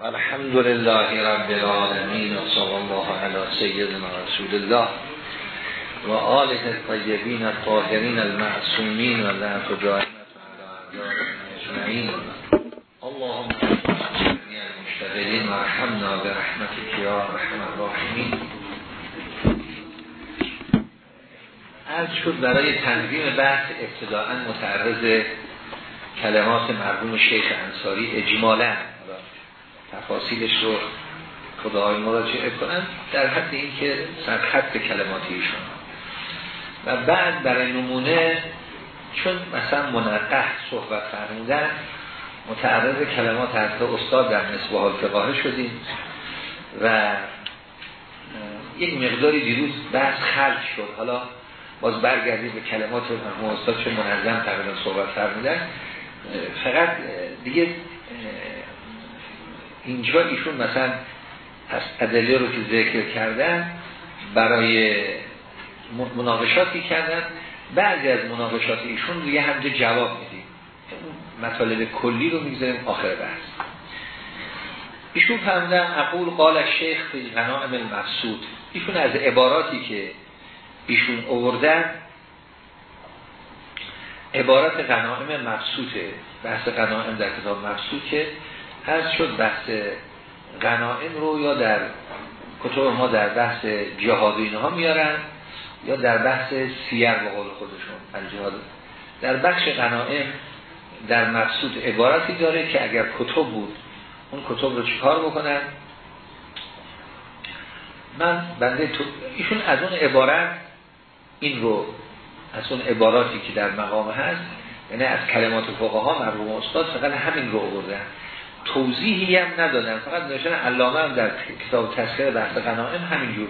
الحمد لله رب العالمين و صلی الله علی سیدنا رسول الله و آله الطیبین الطاهرین المعصومین و دائمت اجمعین اللهم المشتغلین و رحمنا برحمتك یا رحم الراحمین از شد برای تنظیم بحث ابتداعا متعرض کلمات مرحوم شیخ انصاری اجمالا تفاصیلش رو خدای مراجعه کنن در حد اینکه سرخط کلماتیشون و بعد برای نمونه چون مثلا منقه صحبت فرمودن متعرض کلمات حضرت استاد در نسبه حال شدیم و یک مقداری دیروز بحث خلق شد. حالا باز برگردیم به کلمات رو استاد چون منظم تقریبا صحبت فرمودن. فقط دیگه اینجا ایشون مثلا از ادله رو که ذکر کردن برای مناقشاتی کردن. بعضی از مناقشات ایشون دیگه همجا جواب میدیم. مطالب کلی رو می‌گذاریم آخر بحث. ایشون فرمودن اقول قال شیخ فی غنائم المقصود ایشون از عباراتی که ایشون اووردن عبارت غنائم مقصوده بحث غنائم در کتاب مقصود که از شد بحث غنائم رو یا در کتب ما در بحث جهاد اینها میارن یا در بحث سیر به قول خودشون. الجهاد در بخش غنائم در مقصود عبارتی داره که اگر کتب بود اون کتب رو چیکار بکنن؟ من بنده تو ایشون از اون عبارت این رو از اون عباراتی که در مقام هست یعنی از کلمات فقها مرحوم استاد فقط همین رو آوردن. توضیحی هم ندادن. فقط نوشتن علامه هم در کتاب تذکر بحث قنائم همینجور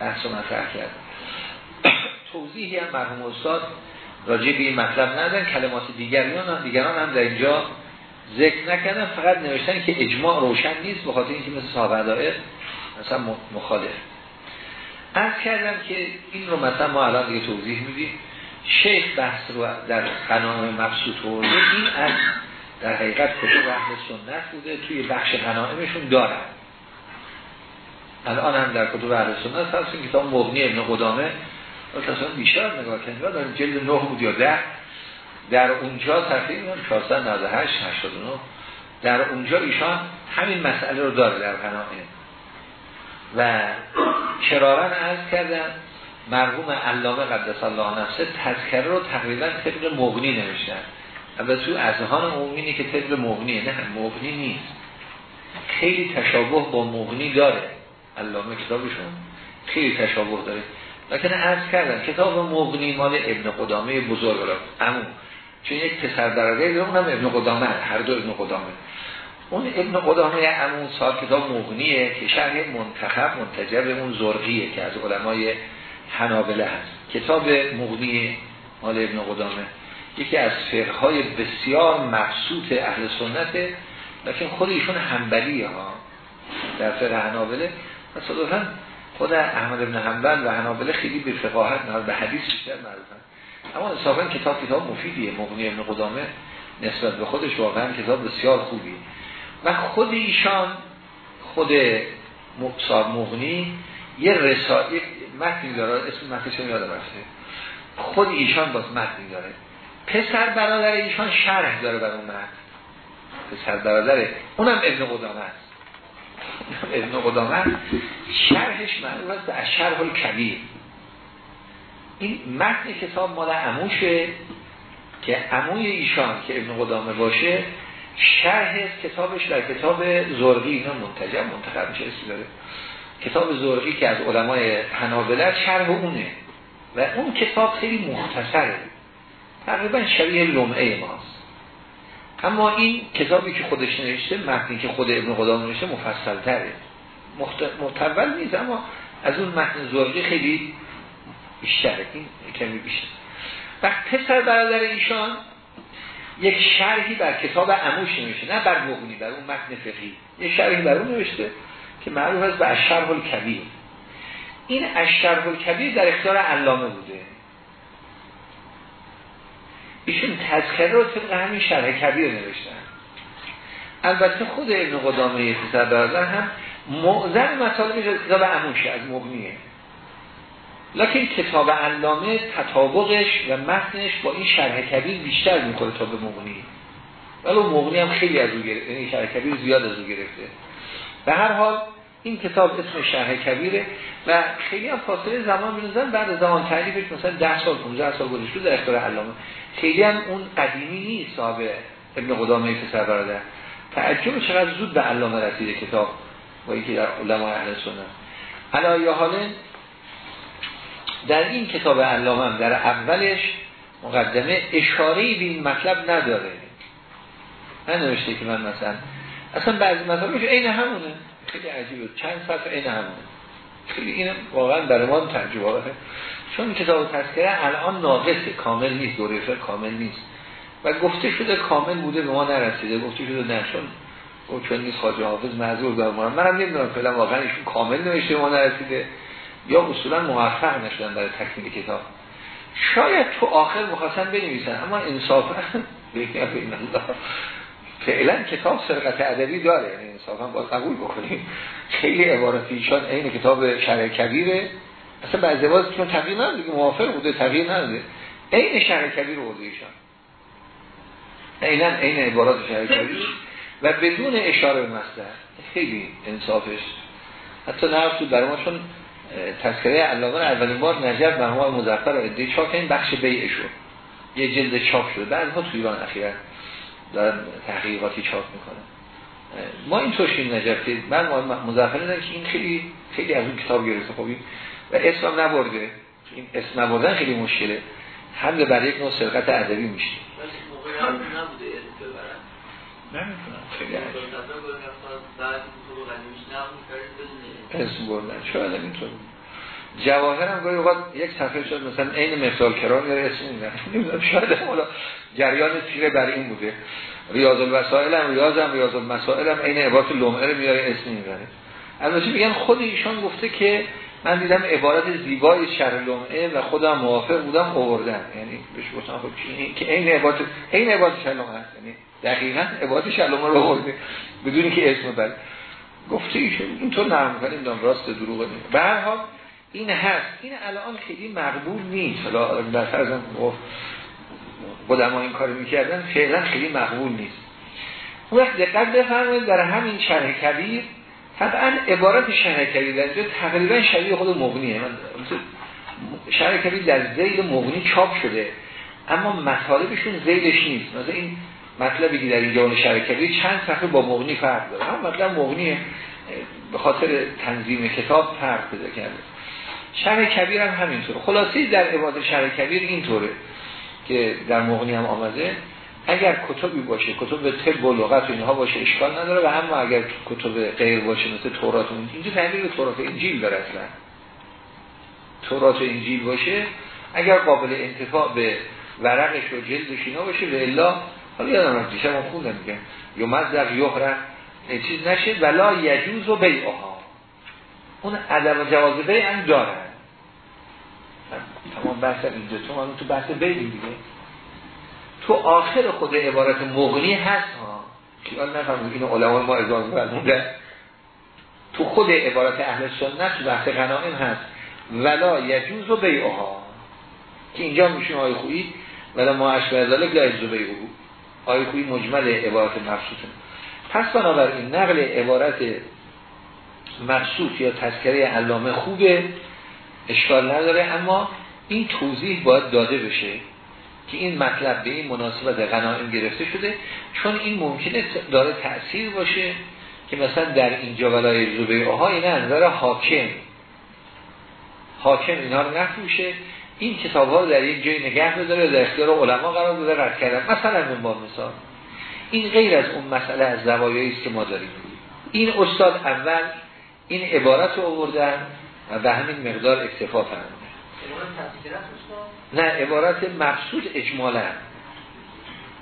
بحث و مطرح کرد. توضیحی هم مرحوم استاد راجع به این مطلب ندادن. کلمات دیگران هم دیگران هم در اینجا ذکر نکردن. فقط نوشتن که اجماع روشن نیست به خاطر اینکه مثل صحابه مثلا مخالف. از کردم که این رو مثلا ما الان دیگه توضیح میدیم. شیخ بحث رو در قناعه مبسوط رو این از در حقیقت کتب اهل سنت بوده توی بخش قناعمشون دارن. الان هم در کتب اهل سنت هست این کتاب مغنی ابن قدامه. تصلا بیشتر نگاه کنید در جلد نه بود یا ده. در اونجا تفریق 498 89 در اونجا ایشان همین مسئله رو داره در قناعه و کرارن عرض کردن مرحوم علامه قدس الله نفسه تذکره رو تقریبا طبق مغنی نوشتن. و تو اذهان عمومی که طبق مغنیه نه مغنی نیست. خیلی تشابه با مغنی داره. علامه کتابشون خیلی تشابه داره. لیکن عرض کردن کتاب مغنی مال ابن قدامه بزرگ را. امو چون یک پسر برادر اونم ابن قدامه هر دو ابن قدامه. اون ابن قدامه امون سال کتاب مغنیه که شرح منتخب منتجب اون زرقیه که از علمای حنابله هست. کتاب مغنی مال ابن قدامه. یکی از فرقهای بسیار مقصود اهل سنته لیکن خود ایشون حنبلیه ها در فرق حنابله. و خود احمد ابن حنبل و حنابله خیلی به فقاهت به حدیث بیشتر معروفن. اما انصافا کتاب کتاب مفیدیه مغنی ابن قدامه نسبت به خودش واقعا کتاب بسیار خوبیه. و خود ایشان خود مقصار مغنی یه رساله متنی داره اسم متنش یادم رفته. خود ایشان باز متنی داره. پسر برادر ایشان شرح داره بر اون متن پسر برادره اونم ابن قدامه است. ابن قدامه شرحش معروف است به شرح الکبیر. این متن کتاب مال عموشه که عموی ایشان که ابن قدامه باشه شرح کتابش در کتاب زرقی اینا منتجم منتخب میشه داره. کتاب زرقی که از علمای حنابله شرح اونه. و اون کتاب خیلی مختصره. تقریبا شبیه لمعه ماست. اما این کتابی که خودش نوشته متنی که خود ابن قدام نوشته مفصل تره متول نیست اما از اون متن زرقی خیلی بیشتره. این کمی بیشتر. وقت پسر برادر ایشان یک شرحی بر کتاب عموش نوشته. نه بر مغنی بر اون متن فقهی. یک شرحی بر اون نوشته که معروف است به اشرح الکبیر. این اشرح الکبیر در اختیار علامه بوده. ایشون تذکره رو طبق همین شرح کبیر نوشتن. البته خود ابن قدامه پسر برادر هم معظم مطالب کتاب اموشه از مغنیه لکن کتاب علامه تطابقش و متنش با این شرح کبیر بیشتر می‌کنه تا به مغنی ولی مغنی هم خیلی از او گرفته این شرح کبیر زیاد از او گرفته. به هر حال این کتاب اسم شرح کبیره و خیلی هم فاصله زمان بینوزن بعد زمان تعریفش مثلا 10 سال 15 سال گذشته در اختیار علامه. خیلی هم اون قدیمی نیست صاحب ابن قدامه پسر برادر تعجب چقدر زود به علامه رسیده کتاب با اینکه در علماء اهل سنت. یا حاله در این کتاب علامه در اولش مقدمه اشاره به این مطلب نداره. ننوشته که من مثلا اصلا بعضی مطلبش عین همونه. خیلی عجیبه. چند صفحه عین همونه خیلی این واقعا در ما ترجمه چون کتاب تذکره الان ناقصه. کامل نیست. دوره کامل نیست. و گفته شده کامل بوده به ما نرسیده. گفته شده نه چون چون نیست خواجه حافظ معذور دارم. منم نمی‌دونم فعلا واقعا ایشون کامل نوشته ما نرسیده یا اصولا موفق نشدن برای تکمیل کتاب. شاید تو آخر مخواستن بنویسن اما انصافا فعلا کتاب سرقت ادبی داره یعنی انصافا باید قبول بکنیم. خیلی عبارتیشان این کتاب شرع کبیره. اصلا بعضی باز چون تغییر نداره موافق بوده تغییر نداره این شرع کبیر بوده ایشان. عینا این عبارات شرع کبیر. و بدون اشاره به مصدر. خیلی انصافش. حتی نرفت تو برای ما چون تذکره علامه اولین بار نجف مرحوم مظفر و ادهی چاپ این بخش بیعه شد. یه جلد چاپ شده بعدها تو ایران اخیرا. دارن تحقیقاتی چاپ می‌کنن ما این توشیم نجفتی من مظفر که این خیلی خیلی از اون کتاب گرفته. خوبی و اسم نبرده. این اسم نبردن خیلی مشکله. حمل برای یک نوع سرقت ادبی میشه. نمی‌تونم خیلی اسم بردن. شاید اینطور؟ جواهر هم گاهی اوقات یک صفحه شد مثلا عین مثال کرام یا اسم نمی‌دونم شاید حالا جریان تیره بر این بوده. ریاض الوسائل هم ریاض هم ریاض المسائل هم عین عبارت لمعه رو میاره اسم می‌بره البته میگن؟ خود ایشان گفته که من دیدم عبارت زیبای شر لمعه و خودم موافق بودم آوردن. یعنی بهش گفتم خب که عین عبارت عین عبارت شر لمعه هست. یعنی دقیقاً عبارت شر لمعه رو آورده. بدون که اسم بره گفته ایشون اینطور نرم دام راست دروغ. به هر حال این هست این الان خیلی مقبول نیست. حالا در گفت قدما این کار می‌کردن فعلا خیلی مقبول نیست. اون وقت دقت بفرمایید در همین شرح کبیر طبعا عبارت شرح کبیر در تقریبا شبیه خود مغنیه. شرح کبیر در زیل مغنی چاپ شده اما مطالبشون زیلش نیست. مثلا این مطلبی که در اینجا اون شرکتی چند صفحه با مغنی فرق داره. هم مطلب مغنی به خاطر تنظیم کتاب فرق پیدا کرده. شرح کبیر هم همینطور خلاصی در عباد شرح کبیر اینطوره که در مغنی هم آمده اگر کتبی باشه کتب طب و لغت و اینها باشه اشکال نداره و اما اگر کتب غیر باشه مثل تورات و اینجا تعبیر تورات انجیل داره اصلا. تورات و انجیل باشه اگر قابل انتفاع به ورقش و جلدش اینا باشه به الا حالا یادم از دیشب خوندم میگم یو مزدق یهره چیز نشه ولا یجوز و بیعها. اون عدم جواز بیع هم دارن تمام بحث این دو تو تو بحث بیدیم دیگه. تو آخر خود عبارت مغنی هست ها. خیال نفهم این علمان ما ازان برمونده تو خود عبارت اهل سنت تو بحث غنائم هست. ولا یجوز و بیعها. که اینجا میشون آی خویی. ولا ما اشبه ذالک لا یجوز و بیعها آیه خوی مجمل عبارت مبسوطه پس بنابراین نقل عبارت مبسوط یا تذکره علامه خوبه. اشکال نداره اما این توضیح باید داده بشه که این مطلب به این مناسبت غنائم گرفته شده چون این ممکنه داره تأثیر باشه که مثلا در اینجا ولای زبه آها این انظر حاکم حاکم اینا رو نفروشه. این کتاب ها در یک جای نگه بذاره در اختیار علما قرار بده رد کردن. مثلا من با مثال این غیر از اون مسئله از زوایایی است که ما داریم. این استاد اول این عبارت رو آوردن و به همین مقدار اکتفا فرمودن نه عبارت مقصود اجمالا.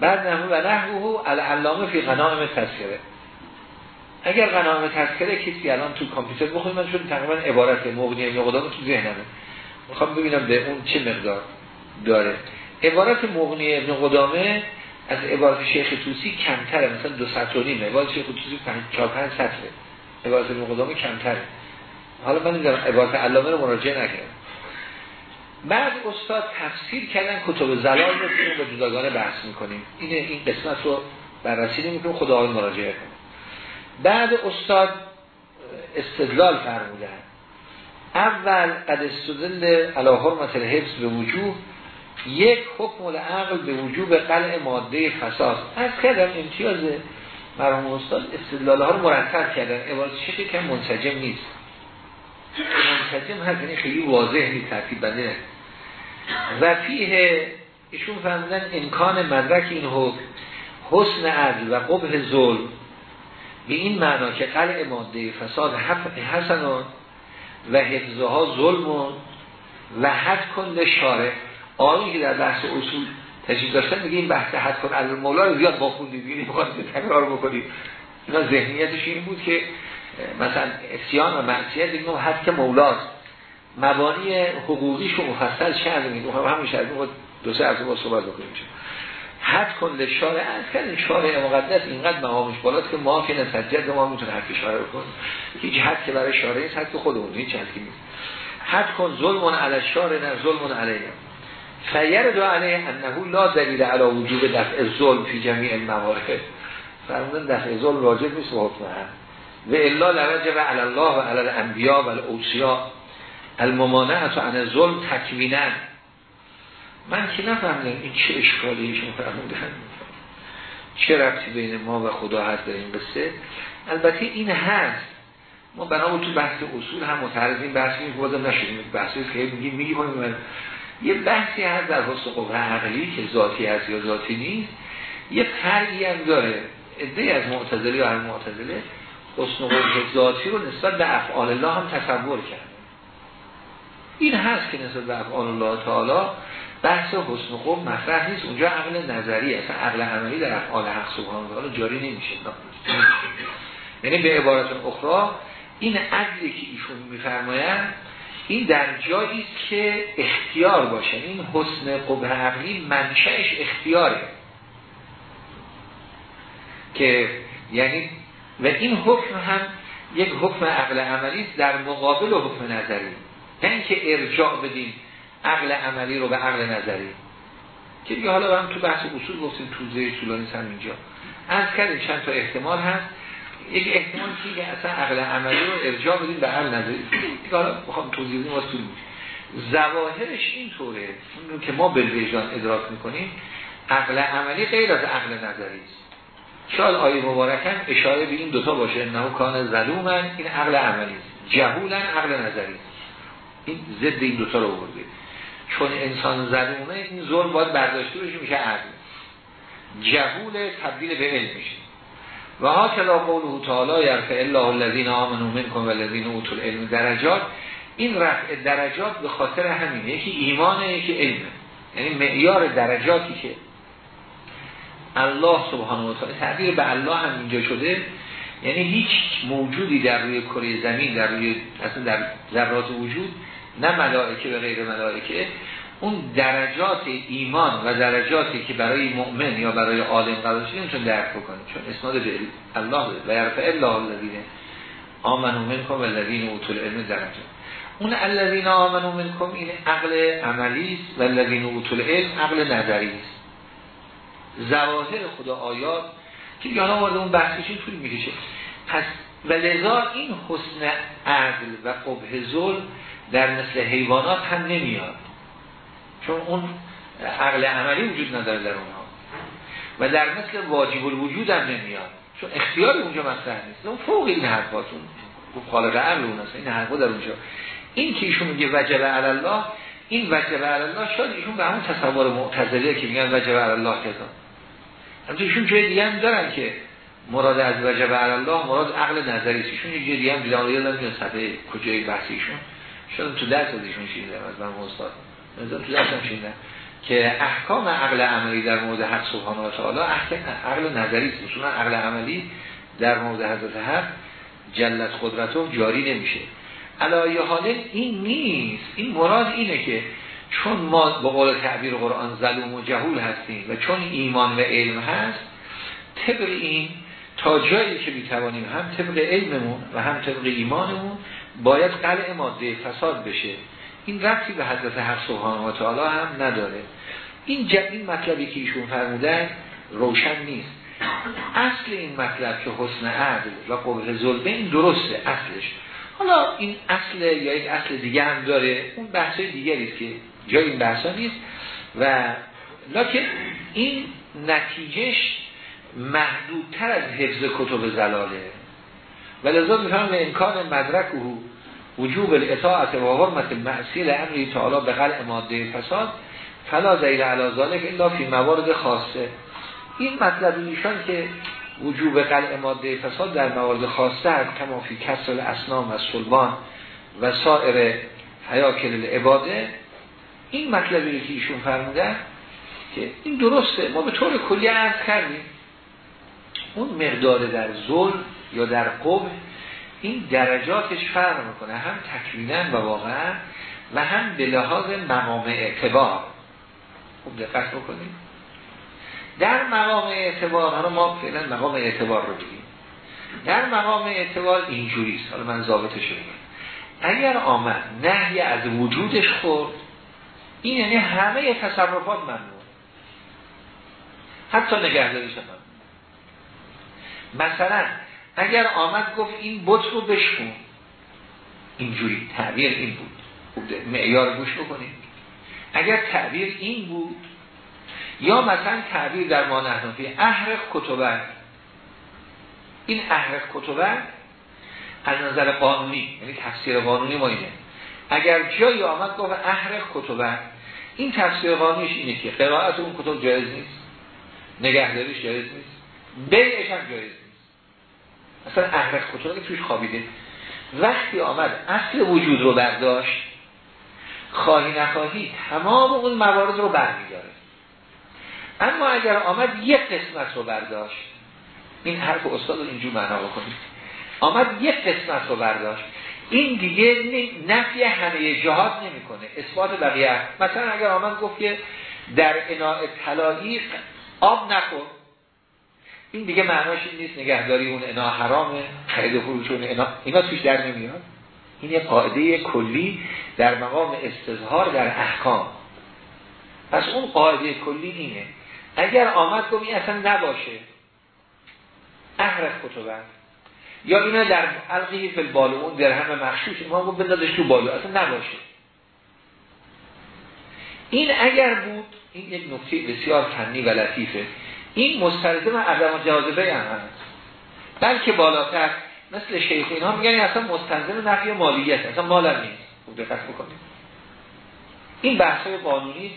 بعد نمو و نحوه العلامه فی غنائم تذکره. اگر غنائم تذکره کسی الان تو کامپیوتر بخونیم من شد تقریبا عبارت مغنی مقدام تو ذهنمه. می‌خوام ببینم به اون چه مقدار داره. عبارت مغنی ابن قدامه از عبارت شیخ توسی کمتره مثلا دو سطر و نیم. عبارت شیخ توسی چهار پنج سطره. عبارت ابن قدامه کمتره. حالا من نمی‌دونم عبارت علامه رو مراجعه نکردم. بعد استاد تفسیر کردن کتب زلال رو با جداگانه بحث می‌کنیم. اینه این قسمت رو بررسی نمی‌کنیم خدا مراجعه کنیم. بعد استاد استدلال فرمودن. اول قد استدل علی حرمت الحفظ به وجوه یک حکم العقل به وجوب قلع ماده فساد. از کردم امتیاز مرحوم استاد استدلال ها رو مرتب کردن. عبارت شکل که منسجم نیست. منسجم هست یعنی خیلی واضح نیست ترتیب بنده و فیه ایشون فرمودن امکان مدرک این حکم حسن عدل و قبه ظلم. به این معنا که قلع ماده فساد حسنان و حفظها ظلم و حد کن شاره آنی که در بحث اصول تشریف داشتن میگه این بحث حد کن مولا رو زیاد باخوندید یعنی می‌خواد تکرار بکنید. اینا ذهنیتش این بود که مثلا اسیان و معصیت دیگه حد که مولاست. مبانی حقوقیش رو مفصل شهر میگه هم همون شهر دو سه از با صحبت بکنیم حد کن لشاره از کردن شارع مقدس اینقدر مقامش بالاست که ما که نسجد ما می‌تونه حد شارع بکن هیچ حد که برای شارع نیست حد که خودمون هیچ حد نیست. حد کن ظلمون علی شارع نه ظلمون علیه. فیر دو علیه انه لا دلیل علی وجوب دفع ظلم فی جمیع الموارد فرمودن دفع ظلم واجب نیست و حکم هم و الا لوجب علی الله و علی الانبیاء و الاوصیاء الممانعت عن ظلم تکوینن من که نفهمیدم این چه اشکالی ایشون فرمودن. چه ربطی بین ما و خدا هست در این قصه؟ البته این هست. ما بنابرای تو بحث اصول هم متعرض بحث این بازم نشدیم. بحثی که میگیم میگیم یه بحثی هست در حسن قبه عقلی که ذاتی هست یا ذاتی نیست. یه فرقی هم داره. عده از معتزلی و هم معتزله حسن قبه ذاتی رو نسبت به افعال الله هم تصور کرد. این هست که نسبت به افعال الله تعالی بحث حسن خوب مطرح نیست. اونجا عقل نظری اصلا عقل عملی در افعال حق سبحانه وتعالی جاری نمیشه. یعنی به عبارت اخرى این عقلی که ایشون میفرمایند این در جایی است که اختیار باشه. این حسن قبه عقلی منشأش اختیاره. که یعنی و این حکم هم یک حکم عقل عملی در مقابل حکم نظری. نه اینکه ارجاع بدیم عقل عملی رو به عقل نظری. که دیگه حالا هم تو بحث اصول گفتیم توزه طولانی هم اینجا. از کردیم چند تا احتمال هست. یک احتمال که اصلا عقل عملی رو ارجاع بدیم به عقل نظری. دیگه حالا بخوام توضیح بدیم واسه طول ظواهرش اینطوره. اون که ما به وجدان ادراک می‌کنیم عقل عملی غیر از عقل نظری است. شاید آیه مبارکن اشاره به این دوتا باشه. انه کان ظلومن این عقل عملی. است جهولن عقل نظری. این ضد این دوتا رو آورده. چون انسان ظلومه این ظلم باید برداشته بشه میشه عقل. جهول تبدیل به علم میشه. و ها کلا قوله تعالی یرفع الله الذین آمنوا منکم والذین اوتوا العلم درجات. این رفع درجات به خاطر همینه یکی ایمانه یکی علمه. یعنی معیار درجاتی که الله سبحانه و تعالی تعبیر به الله هم اینجا شده. یعنی هیچ موجودی در روی کره زمین در روی اصلا در ذرات وجود نه ملائکه و غیر ملائکه. اون درجات ایمان و درجاتی که برای مؤمن یا برای عالم قرار شده درک بکنه چون اسناد به الله و یرفع الله الذین آمنوا منکم والذین اوتوا العلم درجات اون الذین آمنوا منکم این عقل عملی است و الذین اوتوا العلم عقل نظری است. ظواهر خدا آیات که یانا وارد اون بحثشین طول می‌کشه. پس و لذا این حسن عقل و قبه ظلم در مثل حیوانات هم نمیاد. چون اون عقل عملی وجود نداره در اونها. و در مثل واجب الوجود هم نمیاد. چون اختیار اونجا مطرح نیست. اون فوق این حرفاتون. خالق عقل اون است. این حرفا در اونجا. این که ایشون میگه وجب علی الله این وجب علی الله شاید ایشون به همون تصور معتزله که میگن وجب علی الله کذا همچنین ایشون جای دیگه هم دارن که مراد از وجب الله مراد عقل نظری است. ایشون یه دیگه هم دیدن یادم میاد. صفحه کجای بحثیشون شاید تو درس ازشون شیدم از من استاد. مثلا تو درسم که احکام عقل عملی در مورد حق سبحانه و تعالی عقل نظری است. اصولا عقل عملی در مورد حضرت حق جلت قدرتو جاری نمیشه. علایه حال این نیست. این مراد اینه که چون ما به قول تعبیر قرآن ظلوم و جهول هستیم و چون ایمان و علم هست طبق این تا جایی که می‌توانیم هم طبق علممون و هم طبق ایمانمون باید قلع ماده فساد بشه. این ربطی به حضرت حق سبحانه و تعالی هم نداره. این این مطلبی که ایشون فرمودن روشن نیست. اصل این مطلب که حسن عدل و قبه ظلمه این درسته اصلش. حالا این اصل یا یک اصل دیگه هم داره اون بحث دیگری است که جای این بحثا نیست. و لکن این نتیجهش محدودتر از حفظ کتب زلاله. و لذا میفهم به امکان مدرک او وجوب الاطاعت و حرمت معصیل امری تعالی به قلع ماده فساد فلا زیر علا ذالک الا فی موارد خاصه. این مطلب ایشان که وجوب قلع ماده فساد در موارد خاصه هست کما فی کسل اسنام و سلبان و سایر حیاکل العباده این مطلبی که ایشون فرمودن که این درسته ما به طور کلی عرض کردیم. اون مقدار در ظلم یا در قبل این درجاتش فرق می‌کنه. هم تکوینا و واقعا و هم به لحاظ مقام اعتبار. خوب دقت بکنیم در مقام اعتبار حالا ما فعلا مقام اعتبار رو بگیم. در مقام اعتبار اینجوریست. حالا من ضابطش بگیم اگر آمد نهی از وجودش خورد این یعنی همه تصرفات ممنوع. حتی نگهداریش هم مثلا اگر آمد گفت این بت رو بشکن اینجوری تعبیر این بود. معیار گوش بکنید اگر تعبیر این بود یا مثلا تعبیر در ما نحنفی احرق کتبه. این احرق کتبه از نظر قانونی یعنی تفسیر قانونی ما اینه. اگر جایی آمد گفت احرق کتبه این تفسیر قانونیش اینه که قرائت اون کتب جایز نیست. نگهداریش جایز نیست. بیعش هم جایز نیست. مثلا احرق کتبه توش خوابیده. وقتی آمد اصل وجود رو برداشت خواهی نخواهی تمام اون موارد رو برمیداره. اما اگر آمد یک قسمت رو برداشت. این حرف استاد رو اینجور معنا بکنید. آمد یک قسمت رو برداشت. این دیگه نفی همه جهات نمی‌کنه. اثبات بقیه مثلا اگر آمد گفت که در اناع طلایی آب نکن این دیگه معناش این نیست. نگهداری اون انا حرامه. خرید فروش اون انا اینا توش در نمیاد. این یه قاعده کلی در مقام استظهار در احکام. پس اون قاعده کلی اینه. اگر آمد گفت اصلا نباشه. احرق کتبه. یا اینا در علقی فل بالو اون در همه مخشوش ما گفت بندازش تو بالو اصلا نباشه. این اگر بود این یک نکته بسیار فنی و لطیفه. این مستلزم عدم جاذبه هم هست. بلکه بالاتر مثل شیخ اینا میگن اصلا مستلزم نفی مالیت اصلا مال هم نیست. خوب دقت بکنید. این بحث های قانونی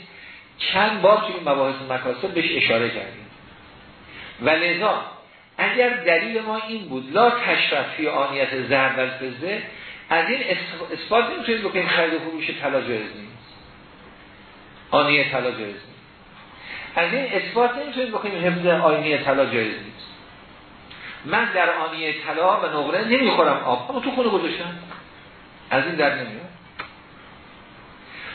چند بار توی مباحث مکاسب بهش اشاره کردیم. و لذا اگر دلیل ما این بود لا تشرفی آنیت زرد و فزه از این اثبات نمی‌تونید بکنید خرید و فروش طلا جایز نیست. آنیه طلا جایز نیست. از این اثبات نمی‌تونید بکنیم حفظ آینی طلا جایز نیست. من در آینه طلا و نقره نمی‌خورم آب اما تو خونه گذاشتم. از این در نمیاد.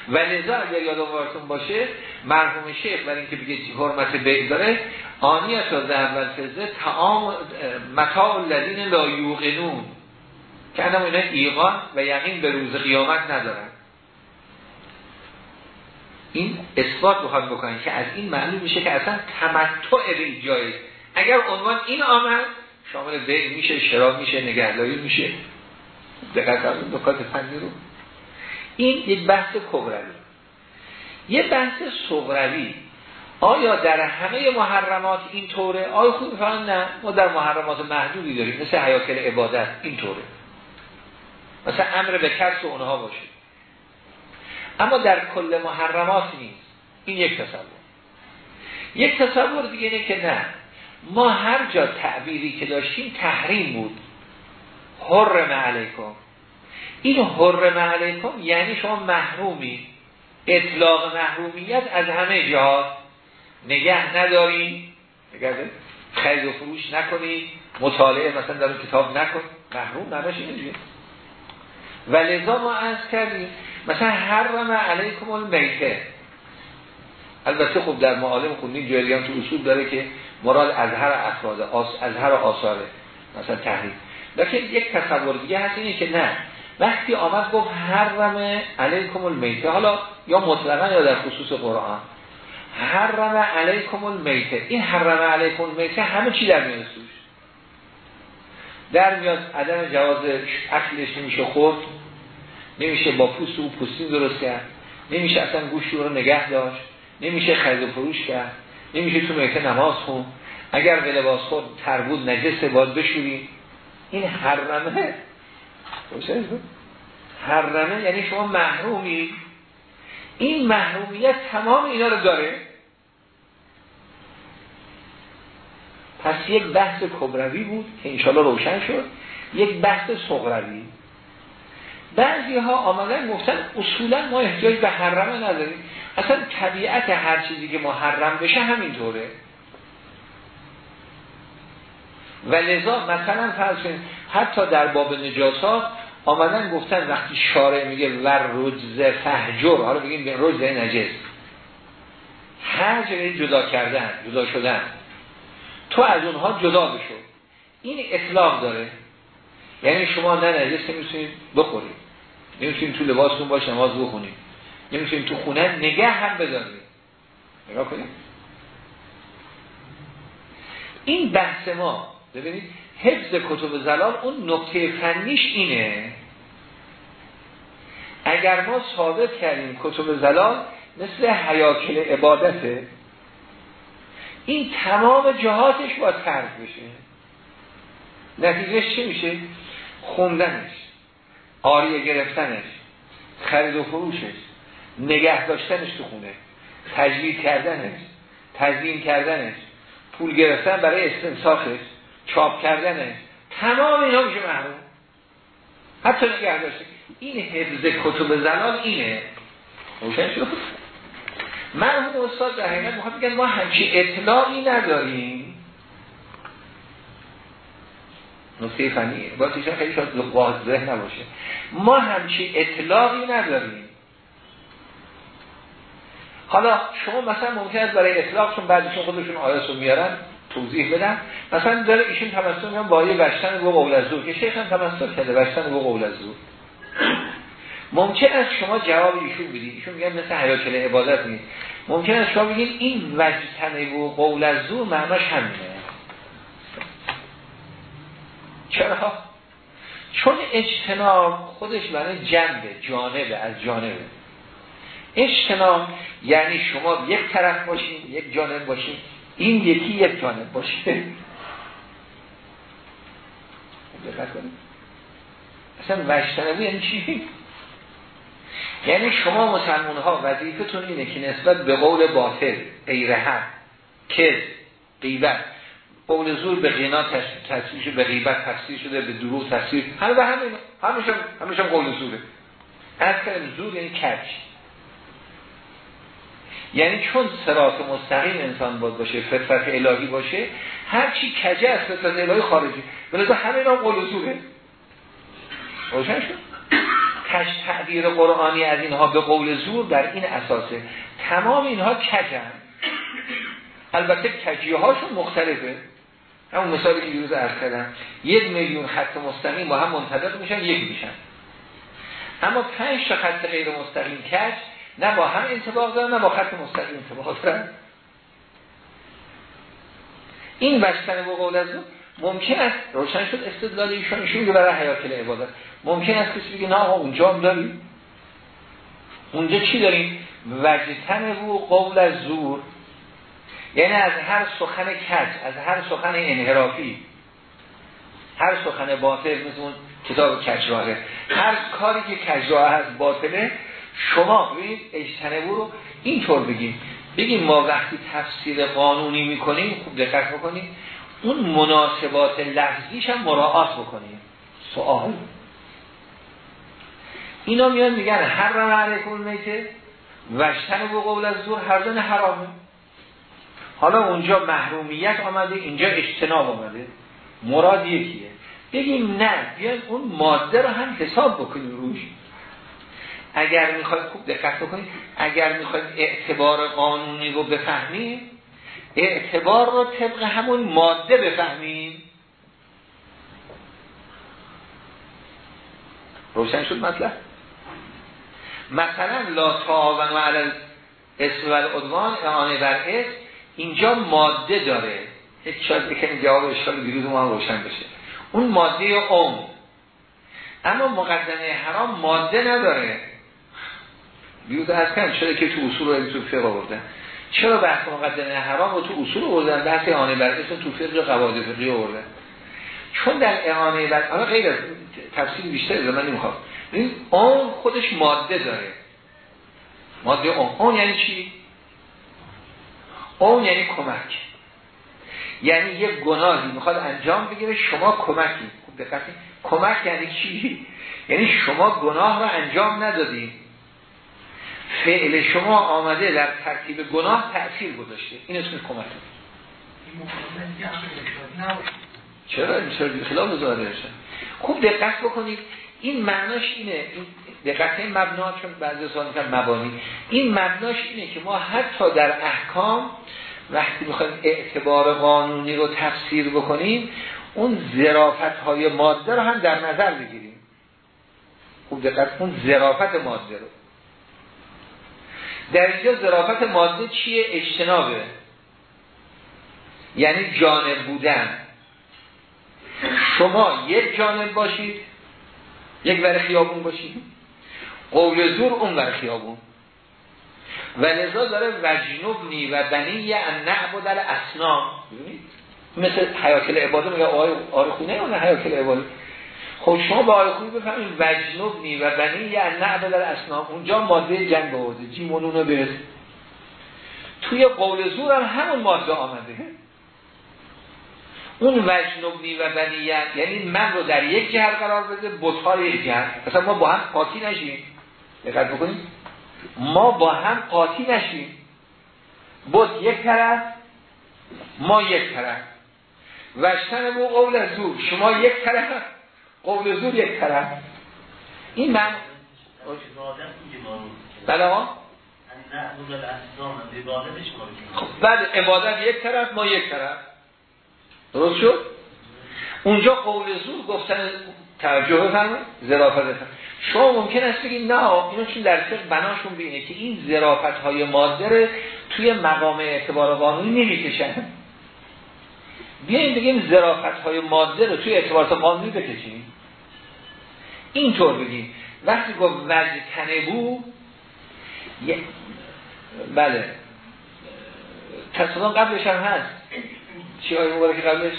و لذا اگر یادم باشه مرحوم شیخ برای اینکه بگه حرمت بیع داره آنیت تا اول فزه تعام متاع الذین لا یوقنون. که انم اینا ایقان و یقین به روز قیامت ندارن. این اثبات بخواد بکنید که از این معلوم میشه که اصلا تمتع به جایز. اگر عنوان این آمد شامل بیع میشه شراب میشه نگهداری میشه. دقت کنید نکات فنی رو. این یک بحث کبروی. یه بحث صغروی. آیا در همه محرمات این طوره؟ آیا خوب نه. ما در محرمات محدودی داریم. مثل حیاکل عبادت این طوره. مثل امر به کس اونها باشه. اما در کل محرمات نیست. این یک تصور. یک تصور دیگه اینه که نه. ما هر جا تعبیری که داشتیم تحریم بود. حرم علیکم. این حرم علیکم یعنی شما محرومی. اطلاق محرومیت از همه جهات. نگه نداری نگه خرید و فروش نکنی. مطالعه مثلا در کتاب نکن. محروم نداشت اینه و لذا ما از کردیم مثلا حرم علیکم المیته. البته خب در معالم خوندین جریان تو اصول داره که مراد از هر افراد از هر آثاره مثلا تحریم. لیکن یک تصور دیگه هست اینه که نه. وقتی آمد گفت حرم علیکم المیته حالا یا مطلقا یا در خصوص قرآن. حرم علیکم المیته این حرم علیکم المیته همه چی در میاد در میاد عدم جواز اکلش نمیشه خورد. نمیشه با پوست و پوستین درست کرد. نمیشه اصلا گوشت رو نگه داشت. نمیشه خرید و فروش کرد. نمیشه تو میته نماز خون. اگر به لباس خود تربود نجسه باید بشوری این حرمه. حرمه یعنی شما محرومی؟ این محرومیت تمام اینا رو داره؟ پس یک بحث کبروی بود که انشالله روشن شد. یک بحث صغروی بعضی ها آمدن گفتن اصولا ما احتیاج به حرمه نداریم. اصلا طبیعت هر چیزی که محرم بشه همینطوره. و لذا مثلا فرض حتی در باب نجاسات آمدن گفتن وقتی شارع میگه ور رجز فهجر حالا بگیم به رجز نجس. هر جدا کردن جدا شدن. تو از اونها جدا بشو. این اطلاق داره. یعنی شما نه نجس نمی‌تونید بخورید. نمی‌تونید تو لباستون باش نماز بخونید. نمی‌تونید تو خونه نگه هم بدارید. نگاه کنید. این بحث ما ببینید حفظ کتب زلال اون نکته فنیش اینه. اگر ما ثابت کردیم کتب زلال مثل حیاکل عبادته این تمام جهاتش باید ترک بشه. نتیجهش چی میشه؟ خوندنش آریه گرفتنش خرید و فروشش نگه داشتنش تو خونه تجوید کردنش تزیین کردنش پول گرفتن برای استنساخش. چاپ کردنش. تمام اینا میشه محروم حتی نگه داشته. این حفظ کتب زلال اینه. روشن شد مرحوم استاد در حقیقت می‌خواد بگن ما همچی اطلاعی نداریم. نکته فنیه. با تیشن خیلی شاید واضح نباشه. ما همچی اطلاعی نداریم. حالا شما مثلا ممکن است برای اطلاق چون بعدشون خودشون آیات رو میارن توضیح بدم. مثلا داره ایشون تمثل میگن با یه وشتن و قول از زور که شیخ هم تمثل کرده وشتن و قول از زور ممکن است شما جواب ایشون بدید ایشون میگن مثل حیاکل عبادت نیست. ممکن است شما بگید این وجتن و قول از زور معناش همینه. چرا؟ چون اجتناب خودش برای جنبه جانبه از جانبه. اجتناب یعنی شما یک طرف باشین یک جانب باشین. این یکی یک جانب باشه. اصلا وجتنبی یعنی چی؟ یعنی شما مسلمان ها وظیفتون اینه که نسبت به قول باطل غیر حق کذب غیبت قول زور به غنا تصویر شده به غیبت تفسیر شده به دروغ تفسیر. همه به همه همیشه همیشه قول زوره. از کلمه زور یعنی کج. یعنی چون سرات مستقیم انسان باید باشه فطرت الهی باشه هر چی کجه از فطرت الهی خارجی بلکه همه اینا قول زوره. روشن شد؟ کش تعبیر قرآنی از اینها به قول زور در این اساسه. تمام اینها کجن البته کجیه هاشون مختلفه. همون مثالی که دیروز ارز کردم. یک میلیون خط مستقیم با هم منطبق میشن یک میشن. اما پنج تا خط غیر مستقیم کج؟ نه با هم انتباق دارن نه با خط مستقیم انتباق دارن. این بستن با قول از ممکن است روشن شد استدلال ایشون ایشون که برای حیات عبادت ممکن است کسی بگه نه اونجا هم داریم. اونجا چی داریم؟ وجتن رو قول از زور. یعنی از هر سخن کج از هر سخن انحرافی. هر سخن باطل مثل اون کتاب کجراهه هر کاری که کجراه هست باطله شما ببینید اجتنبو رو اینطور بگیم. بگیم ما وقتی تفسیر قانونی می‌کنیم خوب دقت بکنیم اون مناسبات لفظیش هم مراعات بکنیم. سوال اینا میان میگن هر رو علیکم میته وشتن و قول از زور هر دن حرامه حالا اونجا محرومیت آمده اینجا اجتناب آمده. مراد یکیه. بگیم نه بیان اون ماده رو هم حساب بکنیم روش. اگر می‌خواید خوب دقت بکنید اگر می‌خواید اعتبار قانونی رو بفهمیم اعتبار رو طبق همون ماده بفهمیم روشن شد مطلب؟ مثلا لا تعاون و علی اسم و العدوان اعانه بر اسم اینجا ماده داره. یک شاید بکنیم جواب اشکال بیروز ما روشن بشه. اون ماده اوم. اما مقدمه حرام ماده نداره. بیروز از کن چرا که تو اصول رو تو فقه آوردن؟ چرا بحث مقدمه حرام رو تو اصول آوردن؟ بحث اعانه بر اسم تو فقه قواعد فقهی آوردن. چون در اعانه بر حالا غیر از تفصیل بیشتر من نمی‌خوام. این اون خودش ماده داره. ماده اون اون یعنی چی؟ اون یعنی کمک. یعنی یک گناهی می‌خواد انجام بگیره شما کمکی. خوب کمک یعنی چی؟ یعنی شما گناه رو انجام ندادید فعل شما آمده در ترتیب گناه تأثیر گذاشته. این اسم کمک چرا؟ این خلاف ظاهره خوب دقت بکنید. این معناش اینه. این دقت این مبنا چون بعضی سوال مبانی. این مبناش اینه که ما حتی در احکام وقتی می‌خوایم اعتبار قانونی رو تفسیر بکنیم اون زرافت های ماده رو هم در نظر بگیریم. خوب دقت اون زرافت ماده رو. در اینجا زرافت ماده چیه؟ اجتنابه. یعنی جانب بودن. شما یک جانب باشید یک ور خیابون باشید. قول زور اون ور خیابون. و لذا داره وجنبنی و بنی ان نعبد الاسنام مثل حیاکل عباده میگه آقای آره خونه اون حیاکل عباده خب شما با آقای خونه بفهمید وجنبنی و بنی ان نعبد الاسنام اونجا ماده جنگ آورده جیمونون رو برس توی قول زور هم همون ماده آمده. اون وجنبنی و بنیت یعنی من رو در یک جهر قرار بده بطار یک جهر مثلا ما با هم قاطی نشیم. دقت بکنید. ما با هم قاطی نشیم. بود یک طرف ما یک طرف. وشتن و قول زور. شما یک طرف. قول زور یک طرف. این من بله خب بعد عبادت یک طرف ما یک طرف. درست شد؟ اونجا قول زور گفتن توجه بفرمایید ظرافت شما ممکن است بگید نه اینو چون در فقه بناشون بینه که این ظرافت های ماده توی مقام اعتبار قانونی نمی‌کشن. بیاییم بگیم ظرافت های ماده رو توی اعتبارات قانونی بکشیم. اینطور بگیم. وقتی گفت وجه تنبو یه... بله. تصادم قبلش هم هست. چی های مبارک قبلش.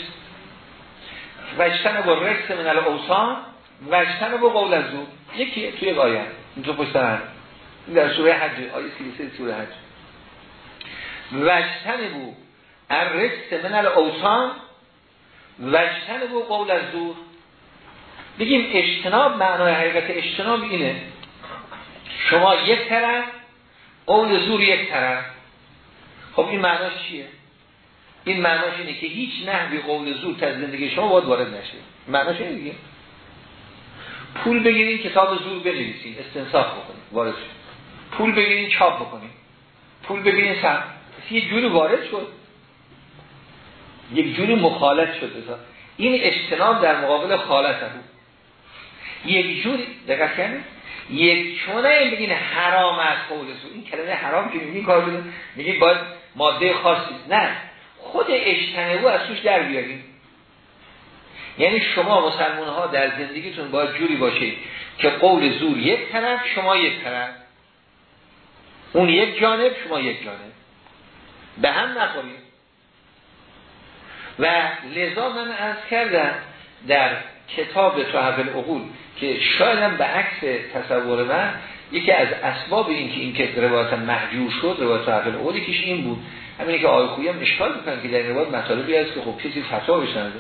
وجتن با رکس من الاوسان وجتن با قول از او یکی توی آیه. اینجا پشت این در سوره حج. آیه 33 سوره حج. وجتن بو. الرکس من الاوسان وجتن بو قول از دور. بگیم اجتناب معنای حقیقت اجتناب اینه. شما یک طرف قول زور یک طرف. خب این معناش چیه؟ این معناش اینه که هیچ نحوی قول زور تا زندگی شما باید وارد نشه. معناش اینه دیگه. پول بگیرین کتاب زور بنویسین استنصاف بکنین وارد شد پول بگیرین چاپ بکنین. پول بگیرین سر. یه جوری وارد شد. یک جوری مخالط شد این اجتناب در مقابل خالط بود یک جوری دقت کنید یک چونه این بگین حرام از قول زور این کلمه حرام که میگین کار بودن میگین باید ماده خاصی نه. خود اجتنبو از توش در بیاریم یعنی شما مسلمان ها در زندگیتون باید جوری باشید که قول زور یک طرف شما یک طرف. اون یک جانب شما یک جانب. به هم نخورید. و لذا من از کردم در کتاب تحف العقول که شاید به عکس تصور من یکی از اسباب این که این که روایت محجور شد روایت تحف العقول یکیش این بود. همینه که آقای هم اشکال می‌کنن که در روایت مطالبی هست که خب کسی فتوا بشنده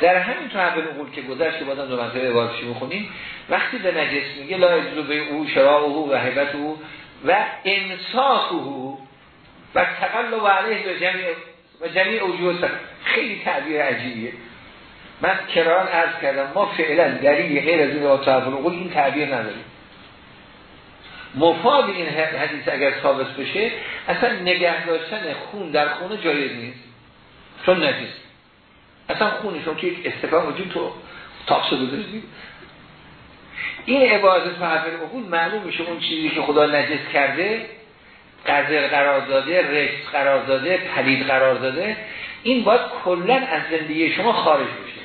در همین اول نقول که گذشت که بازم دو منطقه عبارتشی می‌خونیم وقتی به نجس میگه لا اجزو به او او و حیبت او و انصاف او و تقلب علیه به جمعی جمعی اوجوه خیلی تعبیر عجیبیه. من کران عرض کردم ما فعلا دلیل غیر از این تو نقول این تعبیر نداریم. مفاد این حدیث اگر ثابت بشه اصلا نگه داشتن خون در خونه جایز نیست. چون نجس اصلا خونشون که یک استفاق وجود تو تاق شده این عبادت و حفل عقول معلوم میشه اون چیزی که خدا نجس کرده قذر قرار داده رشت قرار داده پلید قرار داده این باید کلا از زندگی شما خارج بشه.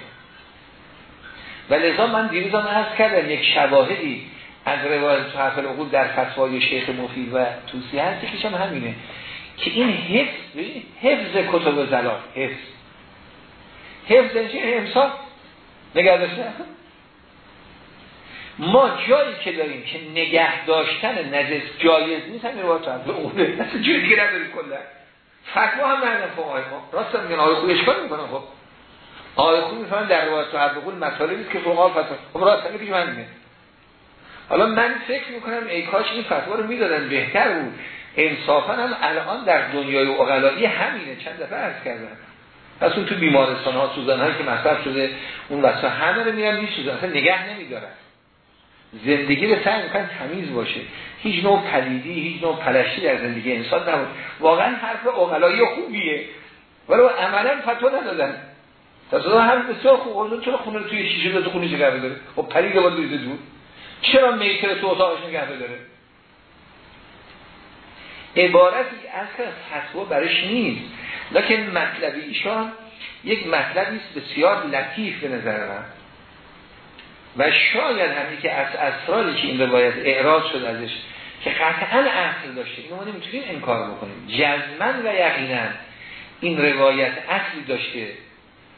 و لذا من دیروز هم عرض کردم یک شواهدی از روایت صحف العقول در فتوای شیخ مفید و توسی هست که هم همینه که این حفظ حفظ کتب زلال حفظ. حفظ چه امسال. نگه ما جایی که داریم که نگه داشتن نجس جایز نیست همین روایت صحف العقوله اصلا جایی دیگه نداریم کلا. فتوا هم ندارم خب آقای ما. راست هم میگن آقای خوی اشکال می‌کنم خب؟ آقای خوی می‌فهمن در روایت صحف العقول مطالبی که فوق فتوا. خب راست هم میگه من حالا من فکر می‌کنم ای کاش این فتوا رو می‌دادن بهتر بود. انصافا هم الان در دنیای اقلایی همینه. چند دفعه عرض کردن پس اون تو بیمارستان ها سوزن هایی که مصرف شده اون واسه همه رو میرن میسوزن. اصلا نگه نمیدارن. زندگی به سعی می‌کنن تمیز باشه. هیچ نوع پلیدی هیچ نوع پلشتی در زندگی انسان نبود. واقعا حرف اقلایی خوبیه. ولی عملا فتوا ندادن. تصادف هم بسیار خوب چرا خونه توی شیشه دو خونه چه داره؟ خب پلید باید دور چرا میتره تو اتاقش نگه داره؟ عبارتی از فتوا برش نیست. لکن مطلب ایشان یک مطلبی بسیار لطیف به نظر من. و شاید همی که از اسرالی که این روایت اعراض شد ازش که قطعا اصل داشته اینو ما نمی‌تونیم انکار بکنیم. جزمن و یقینا این روایت اصلی داشته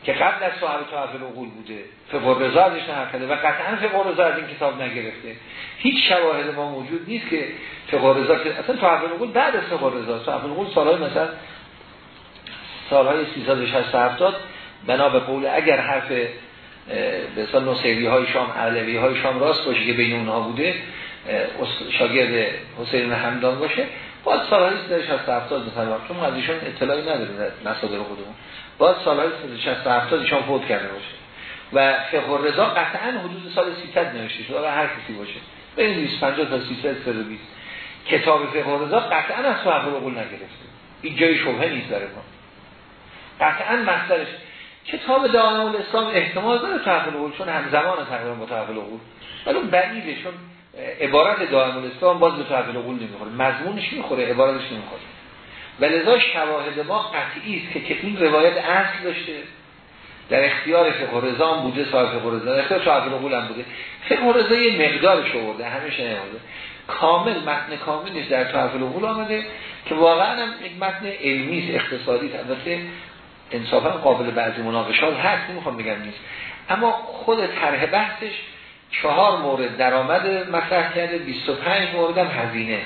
که قبل از صاحب تعفل العقول بوده. فقه رضا ازش نقل و قطعا فقه رضا از این کتاب نگرفته. هیچ شواهد ما موجود نیست که فقه رضا که اصلا تعفل العقول بعد از فقه رضا تعفل العقول سالهای مثلا سالهای 360 70 بنا به قول اگر حرف به اصلا نصیری های شام علوی های شام راست باشه که بین اونها بوده شاگرد حسین همدان باشه. باید سالهای 360 70 مثلا چون از ایشون اطلاعی نداریم مصادر خودمون. باید سالهای 60 70 ایشان فوت کرده باشه. و فقه رضا قطعا حدود سال 300 نوشته شده. هر کسی باشه. بین 250 تا 300 320 کتاب فقه رضا قطعا از صحابه قول نگرفته. این جای شبهه نیست داره ما. قطعا کتاب دانه الاسلام احتمال داره تحقیل قول چون همزمان تقریبا با تحقیل قول ولی بعیده چون عبارت دائم الاسلام باز به تحقیل قول نمی‌خوره. مضمونش می‌خوره عبارتش نمی‌خوره. و لذا شواهد ما قطعی است که این روایت اصل داشته. در اختیار فقه بوده صاحب فقه رضا. اختیار صاحب القول هم بوده. فقه رضا یه مقدارش آورده همیشه نیامده. کامل متن کاملش در صاحب القول آمده که واقعا هم یک متن علمی اقتصادی. البته انصافا قابل بعضی مناقشات هست نمی‌خوام بگم نیست. اما خود طرح بحثش چهار مورد درآمد مطرح کرده 25 مورد هم هزینه.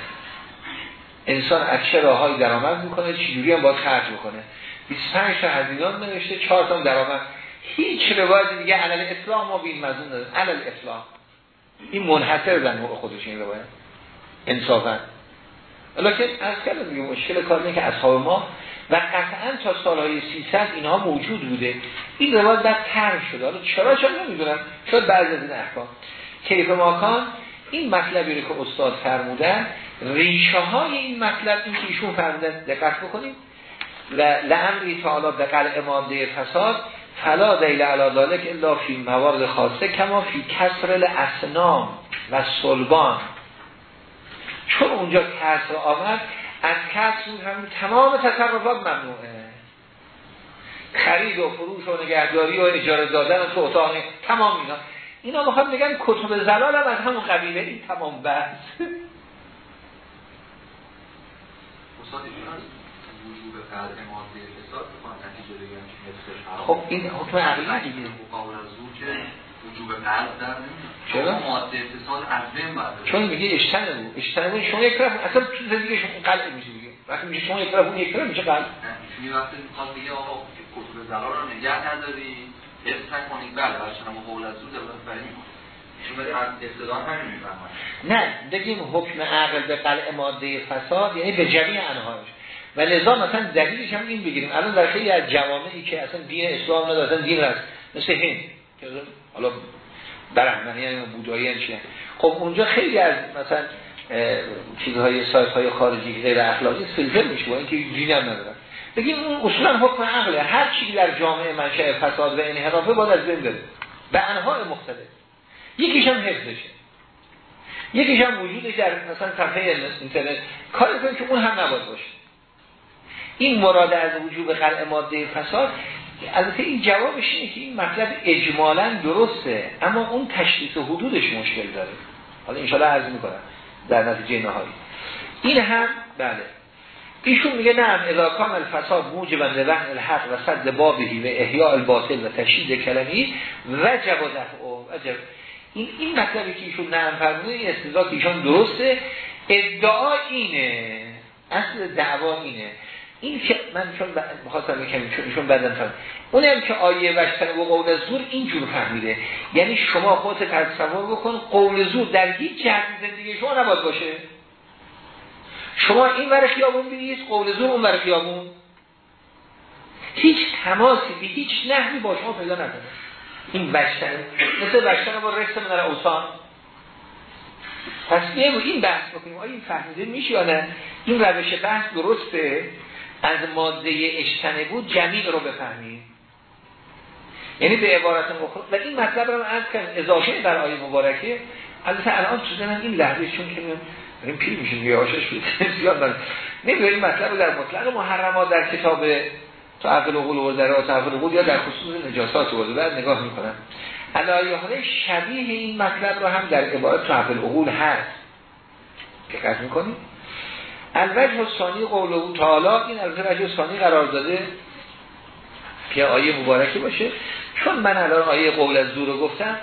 انسان از چه راههایی درآمد می‌کنه چجوری هم باید خرج بکنه. 25 تا هزینات نوشته 4 تا درآمد. هیچ روایت دیگه علل اسلام ما به این مضمون نداره. علل اسلام این منحصر در نوع خودش این روایت. انصافا. لکن از کردم دیگه مشکل کار اینه که اصحاب ما و قطعا تا سالهای 300 اینها موجود بوده. این روایت بعد تر شده. حالا چرا؟ چرا نمی‌دونم. شاید بعضی از این احکام. کیف ماکان این مطلبی رو که استاد فرمودن ریشه های این مطلب این که ایشون فرمودن دقت بکنیم. لعمری تعالی به قلع ماده فساد فلا دیل علا ذالک الا فی موارد خاصه کما فی کسر الاسنام و سلبان. چون اونجا کسر آمد از کسر هم تمام تصرفات ممنوعه. خرید و فروش و نگهداری و اجاره دادن و تو اتاق تمام اینا. اینا بخواد میگن کتب زلال هم از همون قبیله این تمام بحث. خب این حکم عقلی دیگه. وجوب قلب در چرا؟ ماده اتصال عزم چون میگه اشتنه بود شما یک طرف اصلا تو زندگی شما قلب میشه دیگه. وقتی میشه شما یک طرف اون یک طرف میشه قلب. این وقتی می‌خواد بگه آقا کتب زلال رو نگه نداری. حفظ نکنید. بله برش هم قول از زود برای نه بگیم حکم عقل به قلع ماده فساد یعنی به جمعی انهایش. و لذا مثلا دلیلش هم این بگیریم. الان در خیلی از جوامعی که اصلا دین اسلام ندارن دین هست مثل هند. حالا برهمنی یعنی بودایی چیه خب اونجا خیلی از مثلا چیزهای سایت های خارجی غیر اخلاقی فیلتر میشه با اینکه دین هم ندارن. بگیم اون اصولا حکم عقله هر چیزی در جامعه منشأ فساد و انحرافه باید از بین بره. به انواع مختلف. یکیش هم حفظشه یکیش هم وجودش در مثلا صفحه اینترنت. کاری کنید که اون هم نباید باشه. این مراد از وجوب قلع ماده فساد البته این جوابش اینه که این مطلب اجمالا درسته اما اون تشخیص حدودش مشکل داره. حالا انشاءالله عرض می‌کنم. در نتیجه نهایی. این هم بله. ایشون میگه نه اذا کان الفساد موجبا لوهن الحق و صد بابهی و احیاء الباطل و تشدید کلمی و دفع. این این مطلبی که ایشون نه فرمونه استدلال ایشون درسته. ادعا اینه. اصل دعوا اینه. این که من چون بخواستم یکم چون ایشون بعدم فهم اونم که آیه وشتن و قول زور اینجور فهمیده. یعنی شما خودت تصور بکن قول زور در هیچ جهت زندگی شما نباید باشه. شما این ور خیابون بیدید قول زور اون ور خیابون. هیچ تماسی به هیچ نحوی با شما پیدا نکنه. این بشتن مثل بشتن با رکس من اوسان. پس بیایم این بحث بکنیم. آیا این فهمیده میشه یا نه؟ این روش بحث درسته. از ماده اجتنه بود جمیع رو بفهمیم. یعنی به عبارت مخلص. و این مطلب رو از کنم اضافه در آیه مبارکه. البته الان تو زنم این لحظه چون که این پیر میشه دیگه آشش بود. زیاد این مطلب رو در مطلق محرمات در کتاب تو عقل و قول و در عقل قول یا در خصوص نجاسات ورده بعد نگاه می‌کنم. علایه حاله شبیه این مطلب رو هم در عبارت تو عقل قول هست. دقت می‌کنیم الوجه ثانی قوله تعالی این البته وجه ثانی قرار داده که آیه مبارکه باشه. چون من الان آیه قول از زور رو گفتم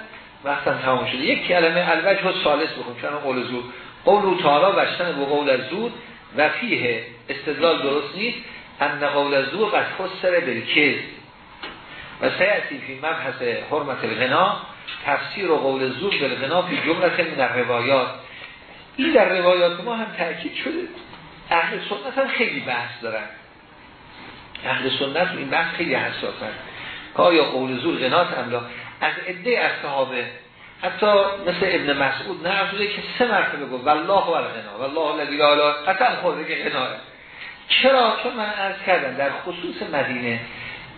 وقتم تمام شده. یک کلمه الوجه و سالس بخون. چون قول زور. قول تعالی وشتن با قول از زور و فیه استدلال درست نیست. ان قول از زور قد فسر بالکذب. و سیعتی فی مبحث حرمت الغنا تفسیر و قول زور بالغنا فی جملت من روایات این در روایات ما هم تاکید شده. اهل سنت هم خیلی بحث دارن. اهل سنت این بحث خیلی حساسن. که آیا قول زور غنات املا از عده از صحابه حتی مثل ابن مسعود نه که سه مرتبه گفت والله و الغنا والله الذی لا اله قطعا خورده که غناه چرا؟ چون من عرض کردم در خصوص مدینه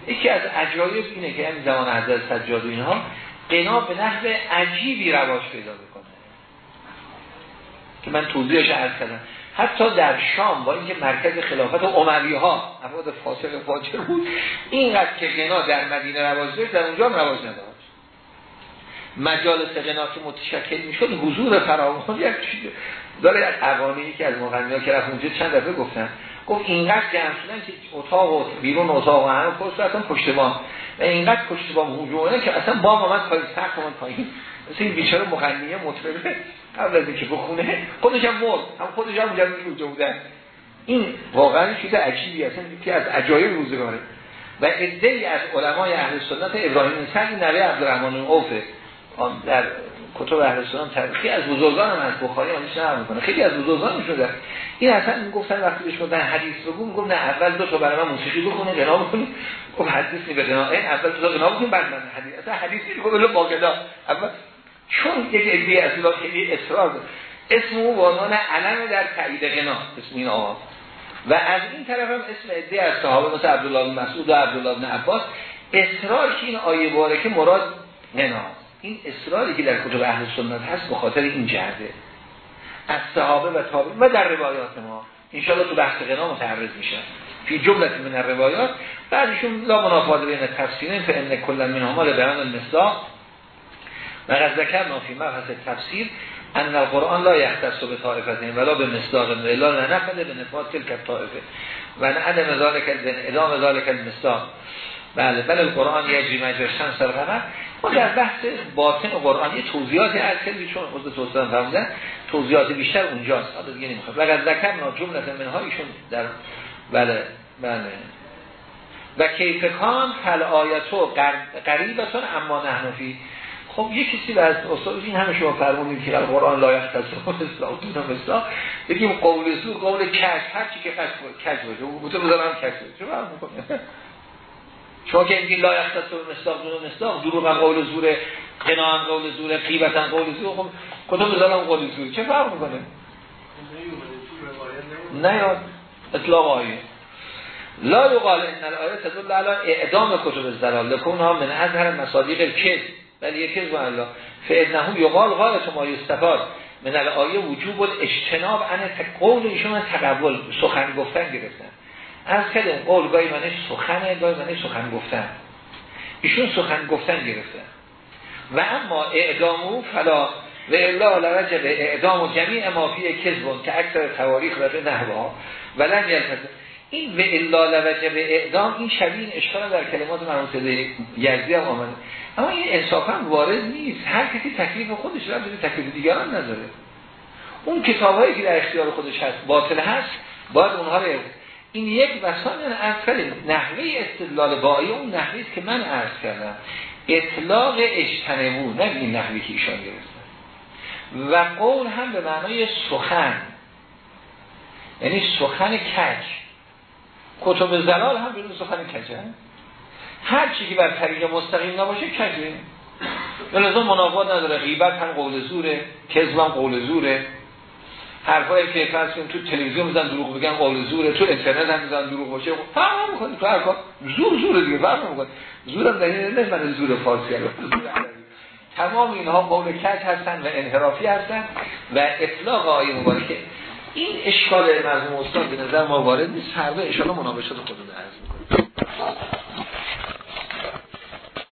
یکی از عجایب اینه که این زمان حضرت سجاد و اینها غنا به نحو عجیبی رواج پیدا که من توضیحش عرض کردم. حتی در شام با اینکه مرکز خلافت عموی ها افراد فاسق فاجر بود اینقدر که غنا در مدینه رواج داشت در اونجا هم رواج نداشت. مجالس غنا که متشکل می‌شد حضور فراوان یک داره از قوانینی که از ها که رفت اونجا چند دفعه گفتن. گفت اینقدر جمع شدن که اتاق و بیرون اتاق و همه پشت اصلا پشت بام. و اینقدر پشت بام هجومه که اصلا بام آمد پایین سقف آمد پایین. مثل این بیچاره مغنیه مطربه. قبل از اینکه بخونه خودش هم مرد. هم خودش هم اونجا بودن. این واقعا چیز عجیبی اصلا که از عجایب روزگاره. و ای از علمای اهل سنت ابراهیم سعد نوی عبدالرحمن اوفه. در کتب اهل سنت تاریخی از بزرگان هم از بخاری آنش نقل می‌کنه. خیلی از بزرگان شده. این اصلا می‌گفتن وقتی بهش گفتن حدیث بگو می‌گفت نه اول دو تا برای من موسیقی بخونه غنا بکنید خب حدیث نی به غنا این اول دو تا غنا بکنید بعد من حدیث. اصلا حدیث نیست گفت با غنا اول چون یک عده از اینا خیلی اصرار داره. اسم او عنوان علم در تایید غنا اسم این آقا. و از این طرف هم اسم عده از صحابه مثل عبدالله بن مسعود و عبدالله بن عباس اصرار که این آیه بارکه مراد غنا. این اصراری که در کتب اهل سنت هست به خاطر این جهده از صحابه و تابع و در روایات ما. انشاءالله تو بحث غنا متعرض میشن فی جملت من الروایات. بعدشون لا منافات بین تفسیرین فان کل من هما بیان المصداق. و قد ذکرنا فی مبحث تفسیر ان القرآن لا یختص به طائفتین ولا به مصداق الا نفده به نفات تلک طائفه و نه عدم ذالک ادام ذالک المصداق. بله بله القرآن یجری مجرش شمس القمر ما در بحث باطن و قرآن یه توضیحاتی از کردی چون حضرت توضیحات فرمودن توضیحات بیشتر اونجاست حالا دیگه نمی‌خواد وقت ذکرنا جملت منهایشون در بله بله. و کیفکان فل آیتو قریبتون اما نحنفی خب یه کسی از استاد این همه شما فرمونید که قرآن لایق تصور اصلاح دون اصلاح بگیم قول زور قول کش هر چی که کش باشه بوده بذارم کش باشه. چه فرق می‌کنه؟ شما که اینکه لایق تصور مصداق دون مصداق دروغ هم قول زور قناع قول زور قیبت قول زور. خب کدوم بذارم قول زور؟ چه فرق می‌کنه؟ نه یاد اطلاق آیه. لا یقال ان الآیه تدل علی اعدام کتب الزلال لکونها من اظهر مصادیق الکذب. ولی یک کذب الله فانه یقال غایت ما یستفاد من الآیه وجوب الاجتناب عن قول ایشون تقبل سخن گفتن گرفتن. از کلم قول گاهی منش سخنه گاهی منش سخن گفتن. ایشون سخن گفتن گرفتن. و اما اعدامو فلا و الا لرجب اعدام و جمیع ما فیه کذبون که اکثر تواریخ به نحوها. ولن یلتزم این و الا لوجب اعدام این شبیه اشکال در کلمات مرموز یزدی هم آمده. اما این انصافا وارد نیست. هر کسی تکلیف خودش رو به تکلیف دیگران نداره. اون کتاب هایی که در اختیار خودش هست باطل هست باید اونها رو این یک وسان اصل نحوه استدلال بایی اون نحوه که من عرض کردم. اطلاق اجتنبو نه این نحوی که ایشان گرفتن و قول هم به معنای سخن. یعنی سخن کج. کتب زلال هم بدون سخن کجه هر چی که بر طریق مستقیم نباشه کجه؟ به منافات نداره. غیبت هم قول زوره کذب هم قول زوره. حرفایی که فرض تو تلویزیون میزن دروغ بگن قول زوره. تو اینترنت هم میزن دروغ باشه. فرق می‌کنه تو هر کار زور زوره دیگه فرق می‌کنه زور هم دلیل نه من زور فارسی تمام اینها قول کج هستن و انحرافی هستن و اطلاق آیه مبارکه. این اشکال مرحوم استاد به نظر ما وارد نیست. هر دو اشکال مناقشات خودمون عرض می‌کنه